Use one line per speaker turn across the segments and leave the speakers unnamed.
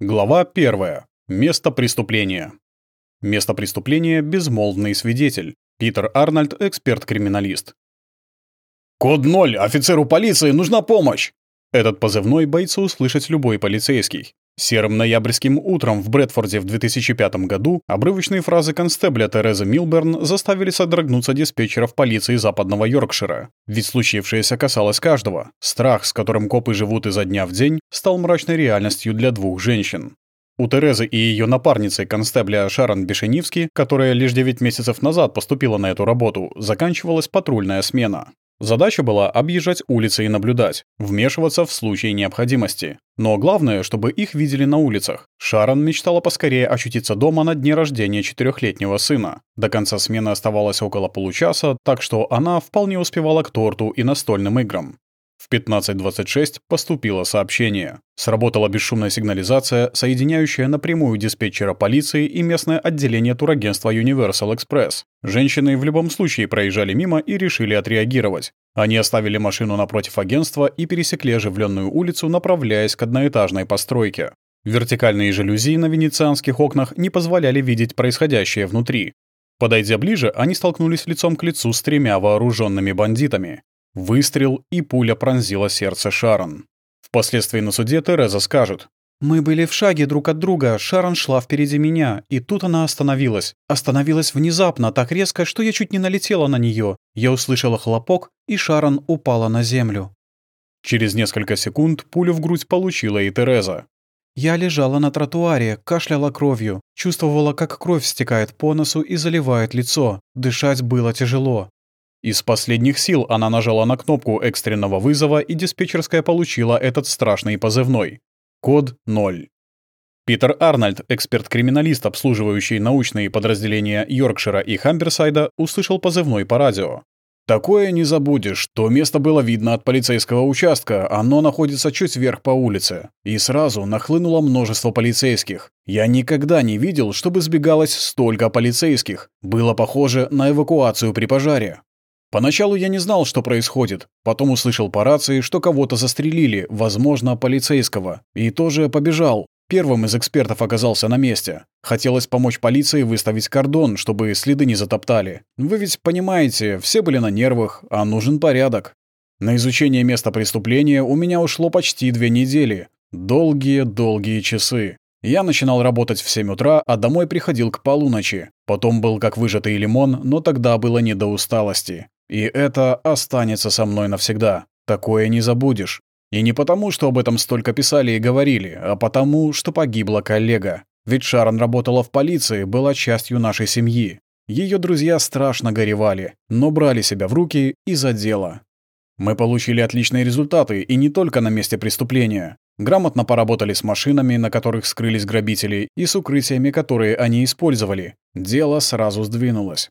Глава 1. Место преступления. Место преступления – безмолвный свидетель. Питер Арнольд, эксперт-криминалист.
«Код 0! Офицеру полиции нужна помощь!»
Этот позывной боится услышать любой полицейский. Серым ноябрьским утром в Брэдфорде в 2005 году обрывочные фразы констебля Терезы Милберн заставили содрогнуться диспетчеров полиции западного Йоркшира. Ведь случившееся касалось каждого. Страх, с которым копы живут изо дня в день, стал мрачной реальностью для двух женщин. У Терезы и ее напарницы констебля Шарон Бешенивски, которая лишь 9 месяцев назад поступила на эту работу, заканчивалась патрульная смена. Задача была объезжать улицы и наблюдать, вмешиваться в случае необходимости. Но главное, чтобы их видели на улицах. Шарон мечтала поскорее очутиться дома на дне рождения четырехлетнего сына. До конца смены оставалось около получаса, так что она вполне успевала к торту и настольным играм. В 15.26 поступило сообщение. Сработала бесшумная сигнализация, соединяющая напрямую диспетчера полиции и местное отделение турагентства Universal Express. Женщины в любом случае проезжали мимо и решили отреагировать. Они оставили машину напротив агентства и пересекли оживленную улицу, направляясь к одноэтажной постройке. Вертикальные жалюзи на венецианских окнах не позволяли видеть происходящее внутри. Подойдя ближе, они столкнулись лицом к лицу с тремя вооруженными бандитами. Выстрел, и пуля пронзила сердце Шарон. Впоследствии на суде Тереза скажет. «Мы были в шаге друг от друга, Шарон шла впереди меня, и тут она остановилась. Остановилась внезапно, так резко, что я чуть не налетела на нее. Я услышала хлопок, и Шарон упала на землю». Через несколько секунд пулю в грудь получила и Тереза. Я лежала на тротуаре, кашляла кровью, чувствовала, как кровь стекает по носу и заливает лицо. Дышать было тяжело. Из последних сил она нажала на кнопку экстренного вызова, и диспетчерская получила этот страшный позывной. Код 0. Питер Арнольд, эксперт-криминалист, обслуживающий научные подразделения Йоркшира и Хамберсайда, услышал позывной по радио.
«Такое не забудешь. То место было видно от полицейского участка, оно находится чуть вверх по улице. И сразу нахлынуло множество полицейских. Я никогда не видел, чтобы сбегалось столько полицейских. Было похоже на эвакуацию при пожаре. Поначалу я не знал, что происходит. Потом услышал по рации, что кого-то застрелили, возможно, полицейского. И тоже побежал. Первым из экспертов оказался на месте. Хотелось помочь полиции выставить кордон, чтобы следы не затоптали. Вы ведь понимаете, все были на нервах, а нужен порядок. На изучение места преступления у меня ушло почти две недели. Долгие-долгие часы. Я начинал работать в 7 утра, а домой приходил к полуночи. Потом был как выжатый лимон, но тогда было не до усталости. И это останется со мной навсегда. Такое не забудешь. И не потому, что об этом столько писали и говорили, а потому, что погибла коллега. Ведь Шарон работала в полиции, была частью нашей семьи. Ее друзья страшно горевали, но брали себя в руки и за дело. Мы получили отличные результаты, и не только на месте преступления. Грамотно поработали с машинами, на которых скрылись грабители, и с укрытиями, которые они использовали. Дело сразу сдвинулось.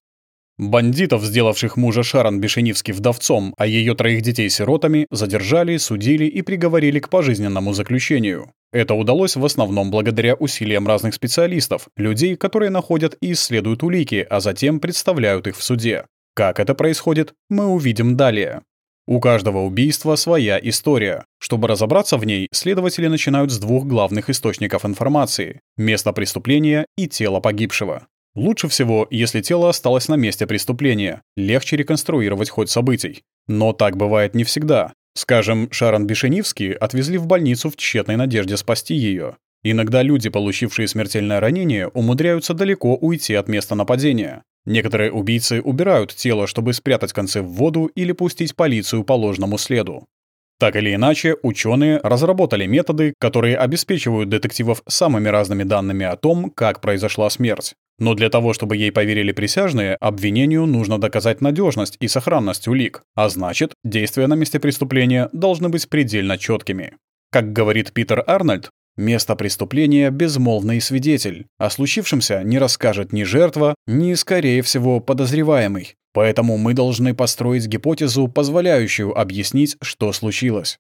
Бандитов, сделавших мужа Шарон Бешенивски вдовцом, а ее троих детей сиротами, задержали, судили и приговорили к пожизненному заключению. Это удалось в основном благодаря усилиям разных специалистов, людей, которые находят и исследуют улики, а затем представляют их в суде. Как это происходит, мы увидим далее. У каждого убийства своя история. Чтобы разобраться в ней, следователи начинают с двух главных источников информации – место преступления и тело погибшего. Лучше всего, если тело осталось на месте преступления, легче реконструировать ход событий. Но так бывает не всегда. Скажем, Шарон Бешенивский отвезли в больницу в тщетной надежде спасти ее. Иногда люди, получившие смертельное ранение, умудряются далеко уйти от места нападения. Некоторые убийцы убирают тело, чтобы спрятать концы в воду или пустить полицию по ложному следу. Так или иначе, ученые разработали методы, которые обеспечивают детективов самыми разными данными о том, как произошла смерть. Но для того, чтобы ей поверили присяжные, обвинению нужно доказать надежность и сохранность улик, а значит, действия на месте преступления должны быть предельно четкими. Как говорит Питер Арнольд, место преступления – безмолвный свидетель. О случившемся не расскажет ни жертва, ни, скорее всего, подозреваемый. Поэтому мы должны построить гипотезу, позволяющую объяснить, что случилось.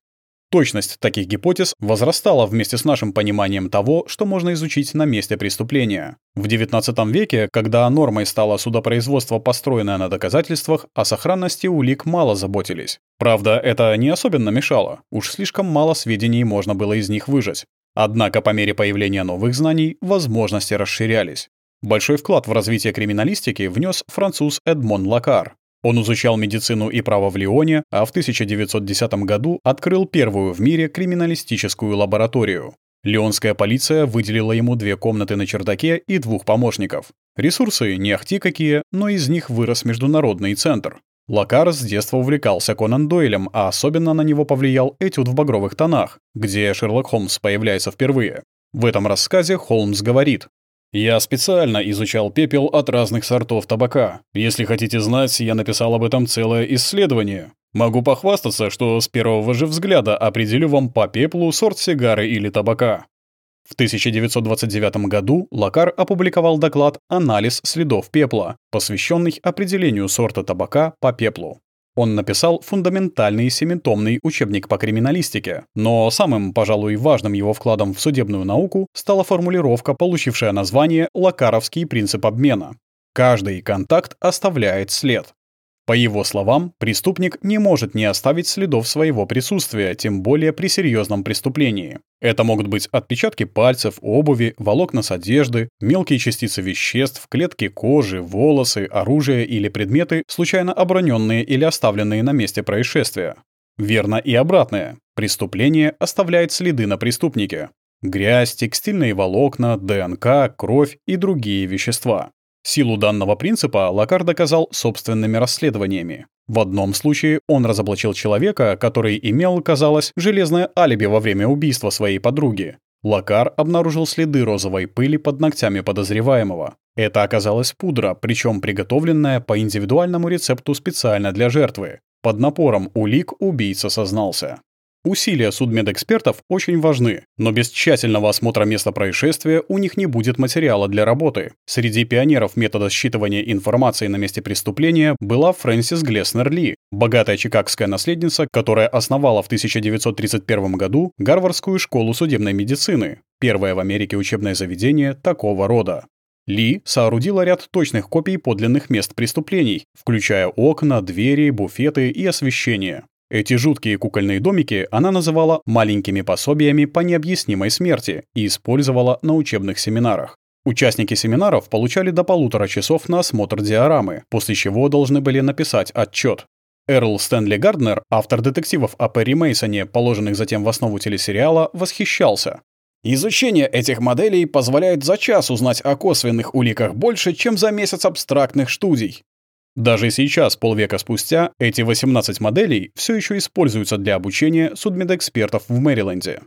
Точность таких гипотез возрастала вместе с нашим пониманием того, что можно изучить на месте преступления. В XIX веке, когда нормой стало судопроизводство, построенное на доказательствах, о сохранности улик мало заботились. Правда, это не особенно мешало, уж слишком мало сведений можно было из них выжать.
Однако по мере появления новых знаний возможности расширялись. Большой вклад в развитие криминалистики внес француз Эдмон Лакар. Он изучал медицину и право в Лионе, а в 1910 году открыл первую в мире криминалистическую лабораторию. Лионская полиция выделила ему две комнаты на чердаке и двух помощников. Ресурсы не ахти какие, но из них вырос международный центр. Лакар с детства увлекался Конан Дойлем, а особенно на него повлиял этюд в багровых тонах, где Шерлок Холмс появляется впервые. В этом рассказе Холмс говорит «Я специально изучал пепел от разных сортов табака. Если хотите знать, я написал об этом целое исследование. Могу похвастаться, что с первого же взгляда определю вам по пеплу сорт сигары или табака. В 1929 году Лакар опубликовал доклад «Анализ следов пепла», посвященный определению сорта табака по пеплу. Он написал фундаментальный семитомный учебник по криминалистике, но самым, пожалуй, важным его вкладом в судебную науку стала формулировка, получившая название «Лакаровский принцип обмена». Каждый контакт оставляет след. По его словам, преступник не может не оставить следов своего присутствия, тем более при серьезном преступлении. Это могут быть отпечатки пальцев, обуви, волокна с одежды, мелкие частицы веществ, клетки кожи, волосы, оружие или предметы, случайно оброненные или оставленные на месте происшествия. Верно и обратное. Преступление оставляет следы на преступнике. Грязь, текстильные волокна, ДНК, кровь и другие вещества. Силу данного принципа Лакар доказал собственными расследованиями. В одном случае он разоблачил человека, который имел, казалось, железное алиби во время убийства своей подруги. Лакар обнаружил следы розовой пыли под ногтями подозреваемого. Это оказалась пудра, причем приготовленная по индивидуальному рецепту специально для жертвы. Под напором улик убийца сознался. Усилия судмедэкспертов очень важны, но без тщательного осмотра места происшествия у них не будет материала для работы. Среди пионеров метода считывания информации на месте преступления была Фрэнсис Глеснер Ли, богатая чикагская наследница, которая основала в 1931 году Гарвардскую школу судебной медицины, первое в Америке учебное заведение такого рода. Ли соорудила ряд точных копий подлинных мест преступлений, включая окна, двери, буфеты и освещение. Эти жуткие кукольные домики она называла маленькими пособиями по необъяснимой смерти и использовала на учебных семинарах. Участники семинаров получали до полутора часов на осмотр диорамы, после чего должны были написать отчет. Эрл Стэнли Гарднер, автор детективов о Перри Мейсоне, положенных затем в основу телесериала, восхищался. Изучение этих моделей позволяет за час узнать о косвенных уликах больше, чем за месяц абстрактных студий. Даже сейчас, полвека спустя, эти 18 моделей все еще используются для обучения судмедэкспертов в Мэриленде.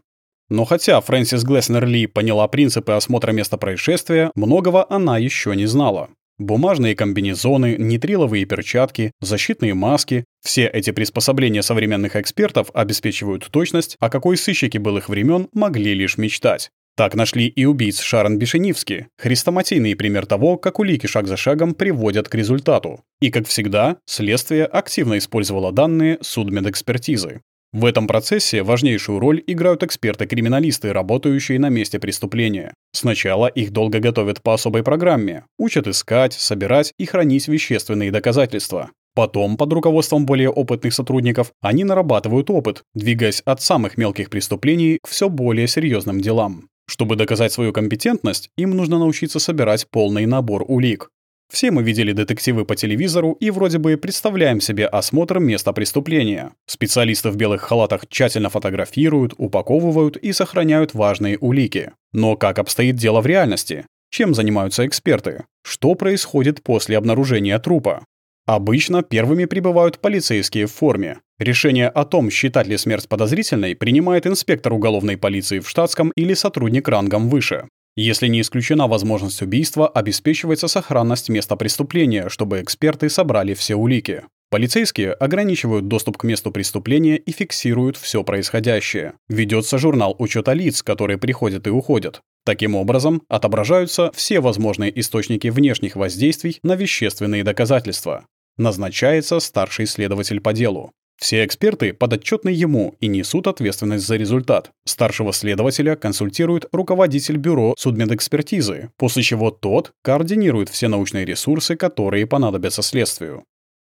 Но хотя Фрэнсис Глеснер Ли поняла принципы осмотра места происшествия, многого она еще не знала. Бумажные комбинезоны, нитриловые перчатки, защитные маски – все эти приспособления современных экспертов обеспечивают точность, о какой сыщики былых времен могли лишь мечтать. Так нашли и убийц Шарон Бешенивски, хрестоматийный пример того, как улики шаг за шагом приводят к результату. И, как всегда, следствие активно использовало данные судмедэкспертизы. В этом процессе важнейшую роль играют эксперты-криминалисты, работающие на месте преступления. Сначала их долго готовят по особой программе, учат искать, собирать и хранить вещественные доказательства. Потом, под руководством более опытных сотрудников, они нарабатывают опыт, двигаясь от самых мелких преступлений к все более серьезным делам. Чтобы доказать свою компетентность, им нужно научиться собирать полный набор улик. Все мы видели детективы по телевизору и вроде бы представляем себе осмотр места преступления. Специалисты в белых халатах тщательно фотографируют, упаковывают и сохраняют важные улики. Но как обстоит дело в реальности? Чем занимаются эксперты? Что происходит после обнаружения трупа? Обычно первыми прибывают полицейские в форме. Решение о том, считать ли смерть подозрительной, принимает инспектор уголовной полиции в штатском или сотрудник рангом выше. Если не исключена возможность убийства, обеспечивается сохранность места преступления, чтобы эксперты собрали все улики. Полицейские ограничивают доступ к месту преступления и фиксируют все происходящее. Ведется журнал учета лиц, которые приходят и уходят. Таким образом, отображаются все возможные источники внешних воздействий на вещественные доказательства. Назначается старший следователь по делу. Все эксперты подотчетны ему и несут ответственность за результат. Старшего следователя консультирует руководитель бюро судмедэкспертизы, после чего тот координирует все научные ресурсы, которые понадобятся следствию.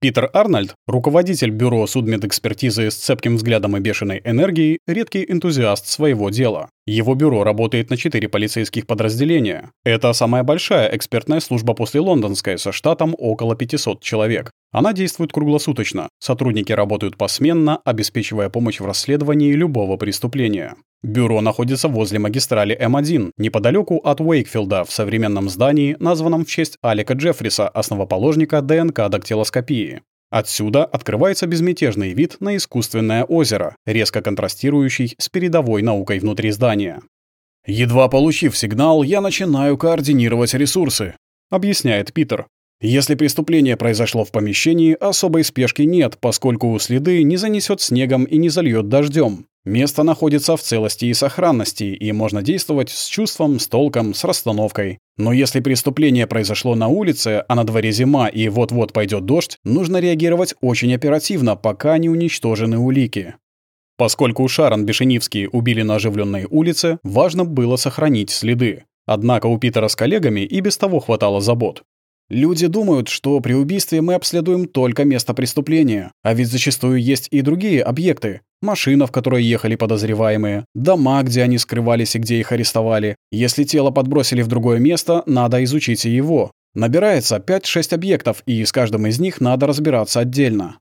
Питер Арнольд, руководитель бюро судмедэкспертизы с цепким взглядом и бешеной энергией, редкий энтузиаст своего дела. Его бюро работает на четыре полицейских подразделения. Это самая большая экспертная служба после лондонской, со штатом около 500 человек. Она действует круглосуточно. Сотрудники работают посменно, обеспечивая помощь в расследовании любого преступления. Бюро находится возле магистрали М1, неподалеку от Уэйкфилда, в современном здании, названном в честь Алика Джеффриса, основоположника ДНК-дактилоскопии. Отсюда открывается безмятежный вид на искусственное озеро, резко контрастирующий с передовой наукой внутри здания.
«Едва получив сигнал, я начинаю координировать ресурсы», — объясняет Питер. Если преступление произошло в помещении, особой спешки нет, поскольку следы не занесет снегом и не зальет дождем. Место находится в целости и сохранности, и можно действовать с чувством, с толком, с расстановкой. Но если преступление произошло на улице, а на дворе зима и вот-вот пойдет дождь, нужно реагировать очень оперативно, пока не уничтожены улики.
Поскольку Шарон Бешенивский убили на оживленной улице, важно было сохранить следы. Однако у Питера с коллегами и без того хватало забот.
Люди думают, что при убийстве мы обследуем только место преступления, а ведь зачастую есть и другие объекты. Машина, в которой ехали подозреваемые, дома, где они скрывались и где их арестовали. Если тело подбросили в другое место, надо изучить и его. Набирается 5-6 объектов, и с каждым из них надо разбираться отдельно.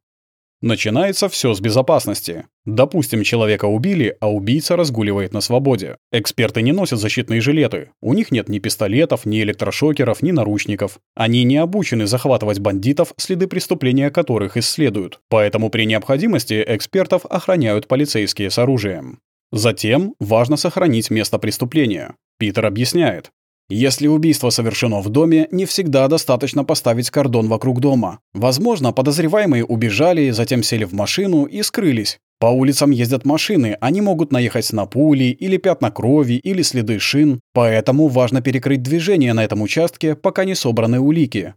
Начинается все с безопасности. Допустим, человека убили, а убийца разгуливает на свободе. Эксперты не носят защитные жилеты. У них нет ни пистолетов, ни электрошокеров, ни наручников. Они не обучены захватывать бандитов, следы преступления которых исследуют. Поэтому при необходимости экспертов охраняют полицейские с оружием. Затем важно сохранить место преступления. Питер объясняет.
Если убийство совершено в доме, не всегда достаточно поставить кордон вокруг дома. Возможно, подозреваемые убежали, затем сели в машину и скрылись. По улицам ездят машины, они могут наехать на пули или пятна крови или следы шин, поэтому важно перекрыть движение на этом участке, пока не собраны улики.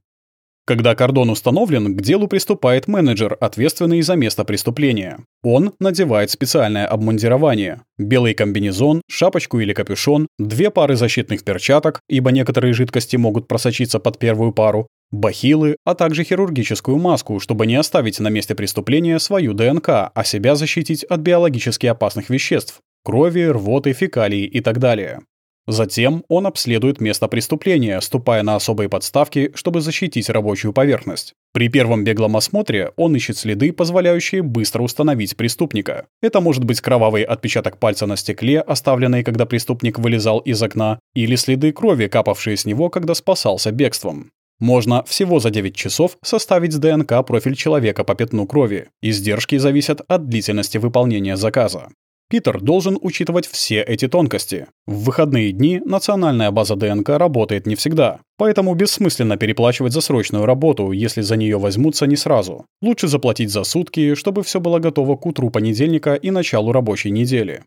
Когда кордон установлен, к делу приступает менеджер, ответственный за место преступления. Он надевает специальное обмундирование. Белый комбинезон, шапочку или капюшон, две пары защитных перчаток, ибо некоторые жидкости могут просочиться под первую пару, бахилы, а также хирургическую маску, чтобы не оставить на месте преступления свою ДНК, а себя защитить от биологически опасных веществ – крови, рвоты, фекалий и так далее. Затем он обследует место преступления, ступая на особые подставки, чтобы защитить рабочую поверхность. При первом беглом осмотре он ищет следы, позволяющие быстро установить преступника. Это может быть кровавый отпечаток пальца на стекле, оставленный, когда преступник вылезал из окна, или следы крови, капавшие с него, когда спасался бегством. Можно всего за 9 часов составить ДНК профиль человека по пятну крови. Издержки зависят от длительности выполнения заказа. Питер должен учитывать все эти тонкости. В выходные дни национальная база ДНК работает не всегда, поэтому бессмысленно переплачивать за срочную работу, если за нее возьмутся не сразу. Лучше заплатить за сутки, чтобы все было готово к утру понедельника и началу рабочей недели.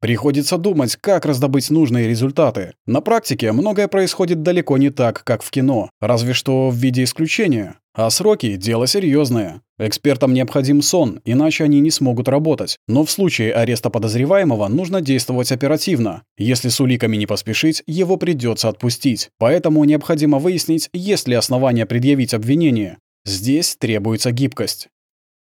Приходится думать, как раздобыть нужные результаты. На практике многое происходит далеко не так, как в кино, разве что в виде исключения. А сроки – дело серьезное. Экспертам необходим сон, иначе они не смогут работать. Но в случае ареста подозреваемого нужно действовать оперативно. Если с уликами не поспешить, его придется отпустить. Поэтому необходимо выяснить, есть ли основания предъявить обвинение. Здесь требуется гибкость.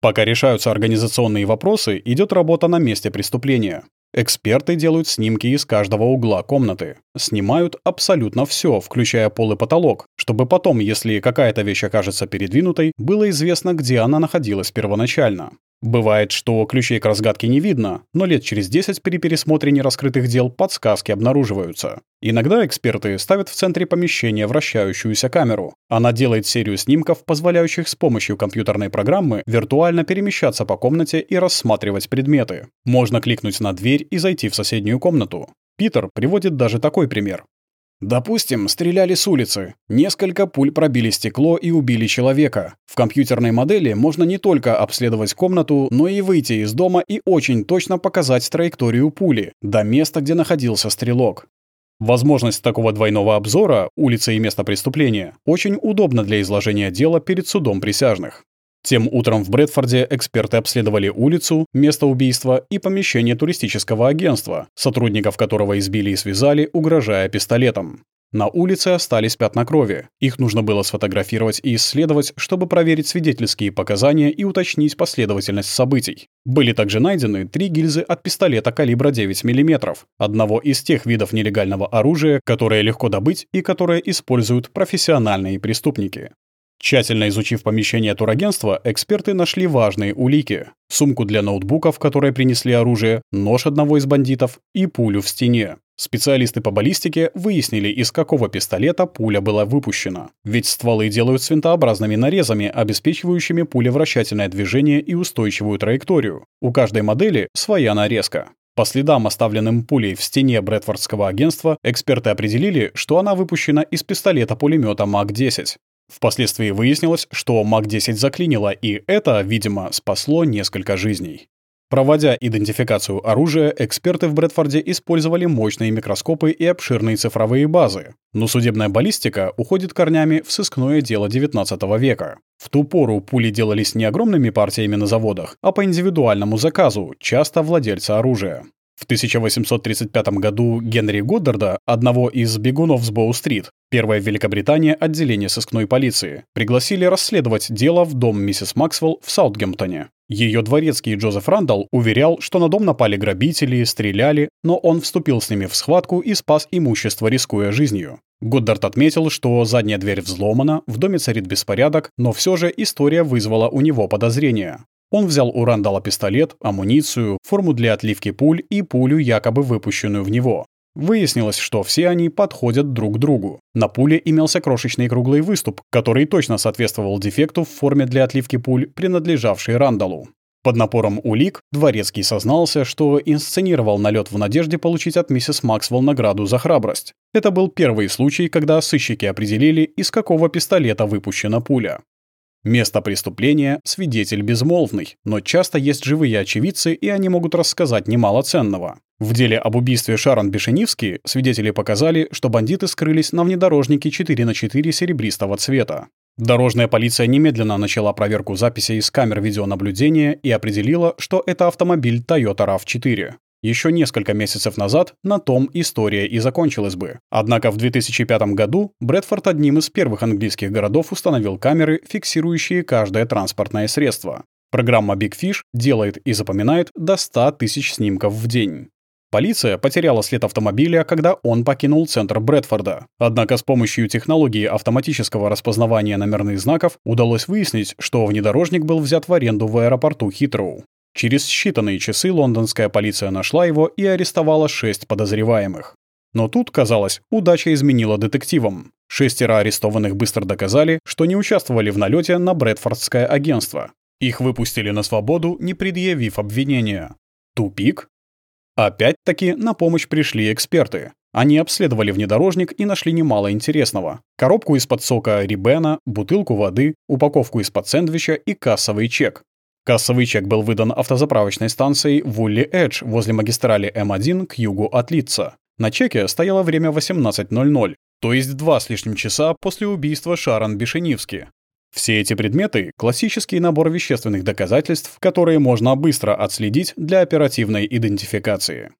Пока решаются организационные вопросы, идет работа на месте преступления. Эксперты делают снимки из каждого угла комнаты. Снимают абсолютно все, включая пол и потолок, чтобы потом, если какая-то вещь окажется передвинутой, было известно, где она находилась первоначально. Бывает, что ключей к разгадке не видно, но лет через 10 при пересмотре нераскрытых дел подсказки обнаруживаются. Иногда эксперты ставят в центре помещения вращающуюся камеру. Она делает серию снимков, позволяющих с помощью компьютерной программы виртуально перемещаться по комнате и рассматривать предметы. Можно кликнуть на дверь и зайти в соседнюю комнату. Питер приводит даже такой пример.
Допустим, стреляли с улицы. Несколько пуль пробили стекло и убили человека. В компьютерной модели можно не только обследовать комнату, но и выйти из дома и очень точно показать траекторию пули до места, где находился стрелок.
Возможность такого двойного обзора, улицы и места преступления, очень удобна для изложения дела перед судом присяжных. Тем утром в Брэдфорде эксперты обследовали улицу, место убийства и помещение туристического агентства, сотрудников которого избили и связали, угрожая пистолетом. На улице остались пятна крови. Их нужно было сфотографировать и исследовать, чтобы проверить свидетельские показания и уточнить последовательность событий. Были также найдены три гильзы от пистолета калибра 9 мм, одного из тех видов нелегального оружия, которое легко добыть и которое используют профессиональные преступники. Тщательно изучив помещение турагентства, эксперты нашли важные улики. Сумку для ноутбука, в которой принесли оружие, нож одного из бандитов и пулю в стене. Специалисты по баллистике выяснили, из какого пистолета пуля была выпущена. Ведь стволы делают с винтообразными нарезами, обеспечивающими пулевращательное движение и устойчивую траекторию. У каждой модели своя нарезка. По следам, оставленным пулей в стене Брэдфордского агентства, эксперты определили, что она выпущена из пистолета-пулемета МАК-10. Впоследствии выяснилось, что МАК-10 заклинило, и это, видимо, спасло несколько жизней. Проводя идентификацию оружия, эксперты в Брэдфорде использовали мощные микроскопы и обширные цифровые базы. Но судебная баллистика уходит корнями в сыскное дело XIX века. В ту пору пули делались не огромными партиями на заводах, а по индивидуальному заказу, часто владельца оружия. В 1835 году Генри Годдарда, одного из бегунов с Боу-стрит, первое в Великобритании отделение сыскной полиции, пригласили расследовать дело в дом миссис Максвелл в Саутгемптоне. Ее дворецкий Джозеф Рандall уверял, что на дом напали грабители, стреляли, но он вступил с ними в схватку и спас имущество, рискуя жизнью. Годдард отметил, что задняя дверь взломана, в доме царит беспорядок, но все же история вызвала у него подозрения. Он взял у Рандала пистолет, амуницию, форму для отливки пуль и пулю, якобы выпущенную в него. Выяснилось, что все они подходят друг к другу. На пуле имелся крошечный круглый выступ, который точно соответствовал дефекту в форме для отливки пуль, принадлежавшей Рандалу. Под напором улик Дворецкий сознался, что инсценировал налет в надежде получить от миссис Максвелл награду за храбрость. Это был первый случай, когда сыщики определили, из какого пистолета выпущена пуля. Место преступления – свидетель безмолвный, но часто есть живые очевидцы, и они могут рассказать немало ценного. В деле об убийстве Шарон Бешенивски свидетели показали, что бандиты скрылись на внедорожнике 4 на 4 серебристого цвета. Дорожная полиция немедленно начала проверку записей из камер видеонаблюдения и определила, что это автомобиль Toyota RAV4. Еще несколько месяцев назад на том история и закончилась бы. Однако в 2005 году Брэдфорд одним из первых английских городов установил камеры, фиксирующие каждое транспортное средство. Программа Big Fish делает и запоминает до 100 тысяч снимков в день. Полиция потеряла след автомобиля, когда он покинул центр Брэдфорда. Однако с помощью технологии автоматического распознавания номерных знаков удалось выяснить, что внедорожник был взят в аренду в аэропорту Хитроу. Через считанные часы лондонская полиция нашла его и арестовала шесть подозреваемых. Но тут, казалось, удача изменила детективам. Шестеро арестованных быстро доказали, что не участвовали в налете на Брэдфордское агентство. Их выпустили на свободу, не предъявив обвинения. Тупик? Опять-таки на помощь пришли эксперты. Они обследовали внедорожник и нашли немало интересного. Коробку из-под сока Рибена, бутылку воды, упаковку из-под сэндвича и кассовый чек. Кассовый чек был выдан автозаправочной станцией Вулли Эдж возле магистрали М1 к югу от Литца. На чеке стояло время 18.00, то есть два с лишним часа после убийства Шарон Бешенивски. Все эти предметы – классический набор вещественных доказательств, которые можно быстро отследить для оперативной идентификации.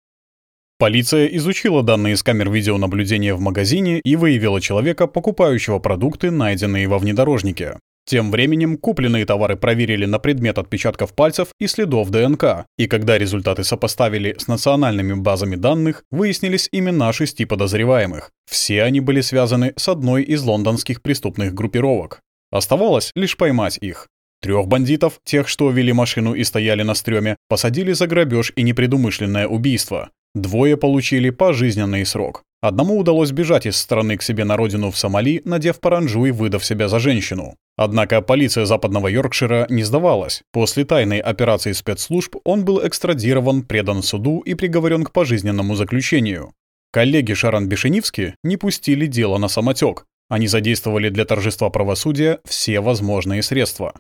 Полиция изучила данные с камер видеонаблюдения в магазине и выявила человека, покупающего продукты, найденные во внедорожнике. Тем временем купленные товары проверили на предмет отпечатков пальцев и следов ДНК, и когда результаты сопоставили с национальными базами данных, выяснились имена шести подозреваемых. Все они были связаны с одной из лондонских преступных группировок. Оставалось лишь поймать их. Трех бандитов, тех, что вели машину и стояли на стреме, посадили за грабеж и непредумышленное убийство. Двое получили пожизненный срок. Одному удалось бежать из страны к себе на родину в Сомали, надев паранджу и выдав себя за женщину. Однако полиция западного Йоркшира не сдавалась. После тайной операции спецслужб он был экстрадирован, предан суду и приговорен к пожизненному заключению. Коллеги Шаран Бешенивски не пустили дело на самотек. Они задействовали для торжества правосудия все возможные средства.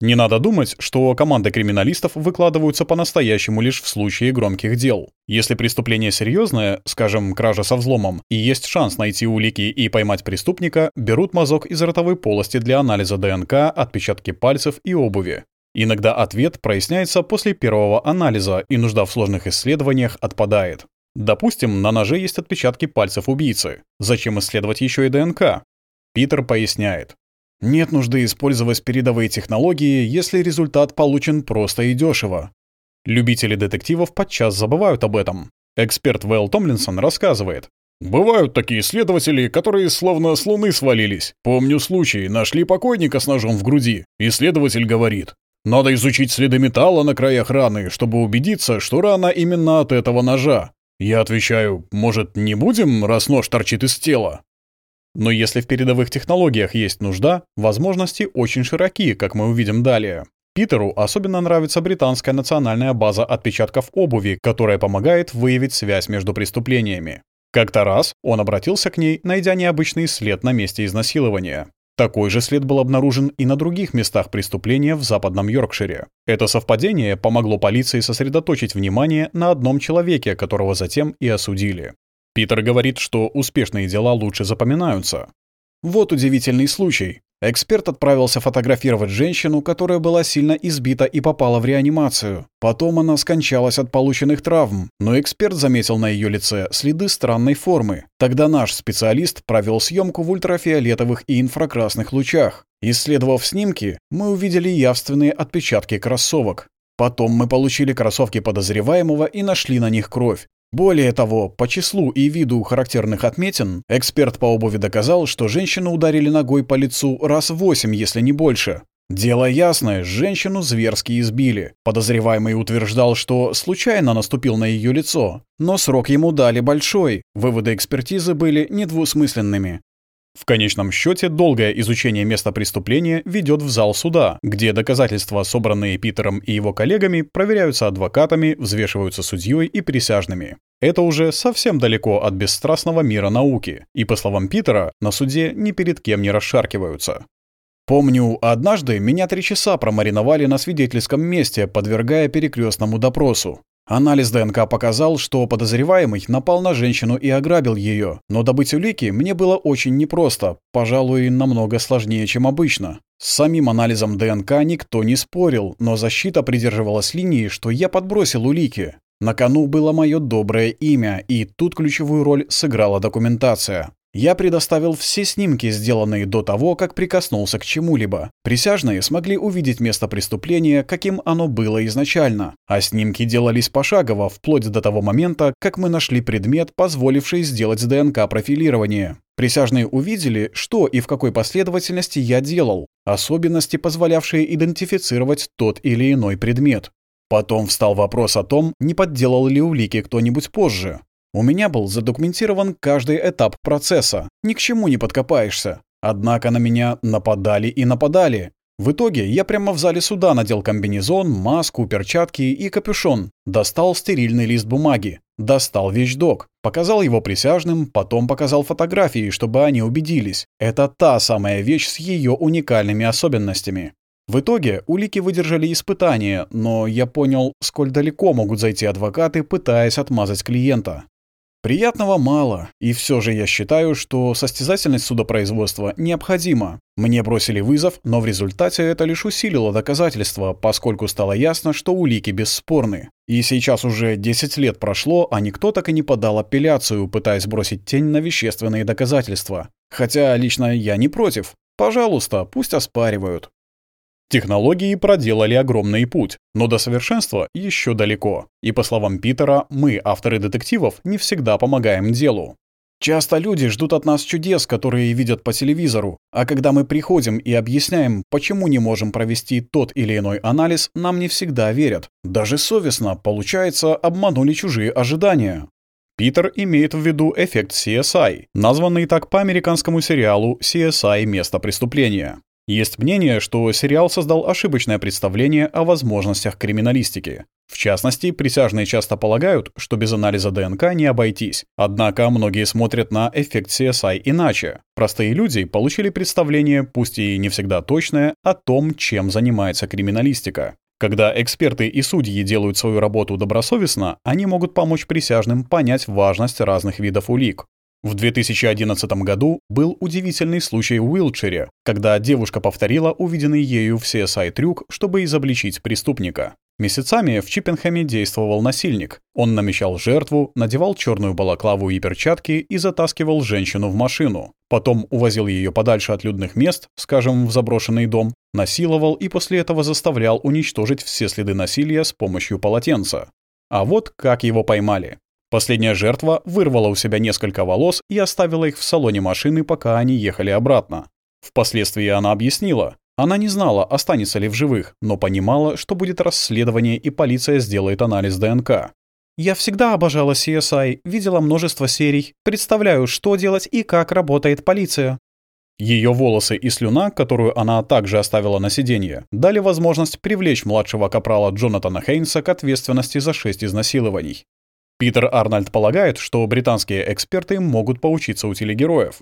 Не надо думать, что команды криминалистов выкладываются по-настоящему лишь в случае громких дел. Если преступление серьезное, скажем, кража со взломом, и есть шанс найти улики и поймать преступника, берут мазок из ротовой полости для анализа ДНК, отпечатки пальцев и обуви. Иногда ответ проясняется после первого анализа, и нужда в сложных исследованиях отпадает. Допустим, на ноже есть отпечатки пальцев убийцы. Зачем исследовать еще и ДНК? Питер поясняет. Нет нужды использовать передовые технологии, если результат получен просто и дешево. Любители детективов подчас забывают об этом. Эксперт Вэл Томлинсон рассказывает.
Бывают такие следователи, которые словно с луны свалились. Помню случай, нашли покойника с ножом в груди. Исследователь говорит, надо изучить следы металла на краях раны, чтобы убедиться, что рана именно от этого ножа. Я отвечаю, может, не будем, раз нож торчит из тела?
Но если в передовых технологиях есть нужда, возможности очень широки, как мы увидим далее. Питеру особенно нравится британская национальная база отпечатков обуви, которая помогает выявить связь между преступлениями. Как-то раз он обратился к ней, найдя необычный след на месте изнасилования. Такой же след был обнаружен и на других местах преступления в западном Йоркшире. Это совпадение помогло полиции сосредоточить внимание на одном человеке, которого затем и осудили. Питер говорит, что успешные дела лучше запоминаются. Вот удивительный случай. Эксперт отправился фотографировать женщину, которая была сильно избита и попала в реанимацию. Потом она скончалась от полученных травм, но эксперт заметил на ее лице следы странной формы. Тогда наш специалист провел съемку в ультрафиолетовых и инфракрасных лучах. Исследовав снимки, мы увидели явственные отпечатки кроссовок. Потом мы получили кроссовки подозреваемого и нашли на них кровь. Более того, по числу и виду характерных отметин, эксперт по обуви доказал, что женщину ударили ногой по лицу раз восемь, если не больше. Дело ясное, женщину зверски избили. Подозреваемый утверждал, что случайно наступил на ее лицо, но срок ему дали большой. Выводы экспертизы были недвусмысленными. В конечном счете, долгое изучение места преступления ведет в зал суда, где доказательства, собранные Питером и его коллегами, проверяются адвокатами, взвешиваются судьей и присяжными. Это уже совсем далеко от бесстрастного мира науки, и, по словам Питера, на суде ни перед кем не расшаркиваются. Помню, однажды меня три часа промариновали на свидетельском месте, подвергая перекрестному допросу. Анализ ДНК показал, что подозреваемый напал на женщину и ограбил ее, но добыть улики мне было очень непросто, пожалуй, намного сложнее, чем обычно. С самим анализом ДНК никто не спорил, но защита придерживалась линии, что я подбросил улики. На кону было мое доброе имя, и тут ключевую роль сыграла документация. Я предоставил все снимки, сделанные до того, как прикоснулся к чему-либо. Присяжные смогли увидеть место преступления, каким оно было изначально, а снимки делались пошагово, вплоть до того момента, как мы нашли предмет, позволивший сделать ДНК-профилирование. Присяжные увидели, что и в какой последовательности я делал, особенности, позволявшие идентифицировать тот или иной предмет. Потом встал вопрос о том, не подделал ли улики кто-нибудь позже. У меня был задокументирован каждый этап процесса, ни к чему не подкопаешься. Однако на меня нападали и нападали. В итоге я прямо в зале суда надел комбинезон, маску, перчатки и капюшон, достал стерильный лист бумаги, достал вещдок, показал его присяжным, потом показал фотографии, чтобы они убедились. Это та самая вещь с ее уникальными особенностями. В итоге улики выдержали испытание, но я понял, сколь далеко могут зайти адвокаты, пытаясь отмазать клиента. Приятного мало, и все же я считаю, что состязательность судопроизводства необходима. Мне бросили вызов, но в результате это лишь усилило доказательства, поскольку стало ясно, что улики бесспорны. И сейчас уже 10 лет прошло, а никто так и не подал апелляцию, пытаясь бросить тень на вещественные доказательства. Хотя лично я не против. Пожалуйста, пусть оспаривают. Технологии проделали огромный путь, но до совершенства еще далеко. И по словам Питера, мы, авторы детективов, не всегда помогаем делу. Часто люди ждут от нас чудес, которые видят по телевизору, а когда мы приходим и объясняем, почему не можем провести тот или иной анализ, нам не всегда верят. Даже совестно, получается, обманули чужие ожидания. Питер имеет в виду эффект CSI, названный так по американскому сериалу CSI «Место преступления». Есть мнение, что сериал создал ошибочное представление о возможностях криминалистики. В частности, присяжные часто полагают, что без анализа ДНК не обойтись. Однако многие смотрят на эффект CSI иначе. Простые люди получили представление, пусть и не всегда точное, о том, чем занимается криминалистика. Когда эксперты и судьи делают свою работу добросовестно, они могут помочь присяжным понять важность разных видов улик. В 2011 году был удивительный случай в Уилчере, когда девушка повторила увиденный ею в CSI трюк, чтобы изобличить преступника. Месяцами в Чиппенхэме действовал насильник. Он намечал жертву, надевал черную балаклаву и перчатки и затаскивал женщину в машину. Потом увозил ее подальше от людных мест, скажем, в заброшенный дом, насиловал и после этого заставлял уничтожить все следы насилия с помощью полотенца. А вот как его поймали. Последняя жертва вырвала у себя несколько волос и оставила их в салоне машины, пока они ехали обратно. Впоследствии она объяснила, она не знала, останется ли в живых, но понимала, что будет расследование и полиция сделает анализ ДНК. «Я всегда обожала CSI, видела множество серий, представляю, что делать и как работает полиция». Ее волосы и слюна, которую она также оставила на сиденье, дали возможность привлечь младшего капрала Джонатана Хейнса к ответственности за шесть изнасилований. Питер Арнольд полагает, что британские эксперты могут поучиться у телегероев.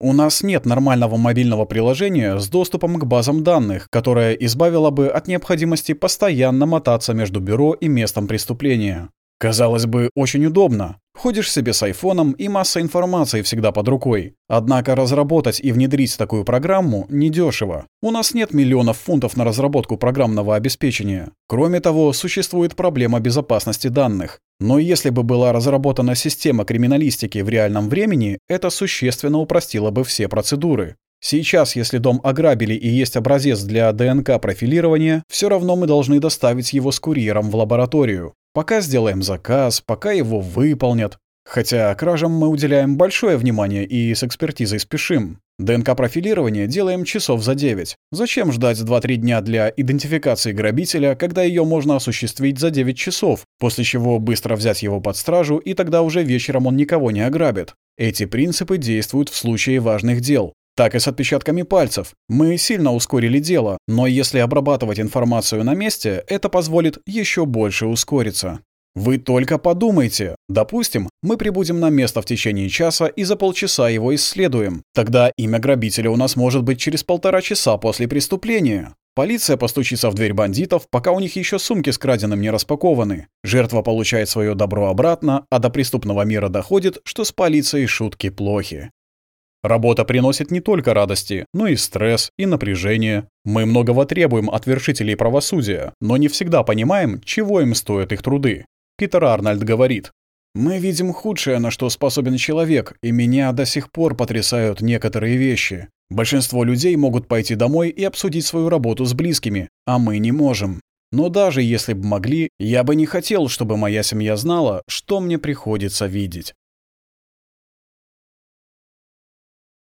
У нас нет нормального мобильного приложения с доступом к базам данных, которое избавило бы от необходимости постоянно мотаться между бюро и местом преступления. Казалось бы, очень удобно. Ходишь себе с айфоном, и масса информации всегда под рукой. Однако разработать и внедрить такую программу недешево. У нас нет миллионов фунтов на разработку программного обеспечения. Кроме того, существует проблема безопасности данных. Но если бы была разработана система криминалистики в реальном времени, это существенно упростило бы все процедуры. Сейчас, если дом ограбили и есть образец для ДНК-профилирования, все равно мы должны доставить его с курьером в лабораторию. Пока сделаем заказ, пока его выполнят. Хотя кражам мы уделяем большое внимание и с экспертизой спешим. ДНК-профилирование делаем часов за 9. Зачем ждать 2-3 дня для идентификации грабителя, когда ее можно осуществить за 9 часов, после чего быстро взять его под стражу, и тогда уже вечером он никого не ограбит? Эти принципы действуют в случае важных дел. Так и с отпечатками пальцев. Мы сильно ускорили дело, но если обрабатывать информацию на месте, это позволит еще больше ускориться. Вы только подумайте. Допустим, мы прибудем на место в течение часа и за полчаса его исследуем. Тогда имя грабителя у нас может быть через полтора часа после преступления. Полиция постучится в дверь бандитов, пока у них еще сумки с краденым не распакованы. Жертва получает свое добро обратно, а до преступного мира доходит, что с полицией шутки плохи. Работа приносит не только радости, но и стресс, и напряжение. Мы многого требуем от вершителей правосудия, но не всегда понимаем, чего им стоят их труды. Питер Арнольд говорит, «Мы видим худшее, на что способен человек, и меня до сих пор потрясают некоторые вещи. Большинство людей могут пойти домой и обсудить свою работу с близкими, а мы не можем. Но даже если бы могли, я бы не хотел, чтобы моя семья знала, что мне приходится видеть.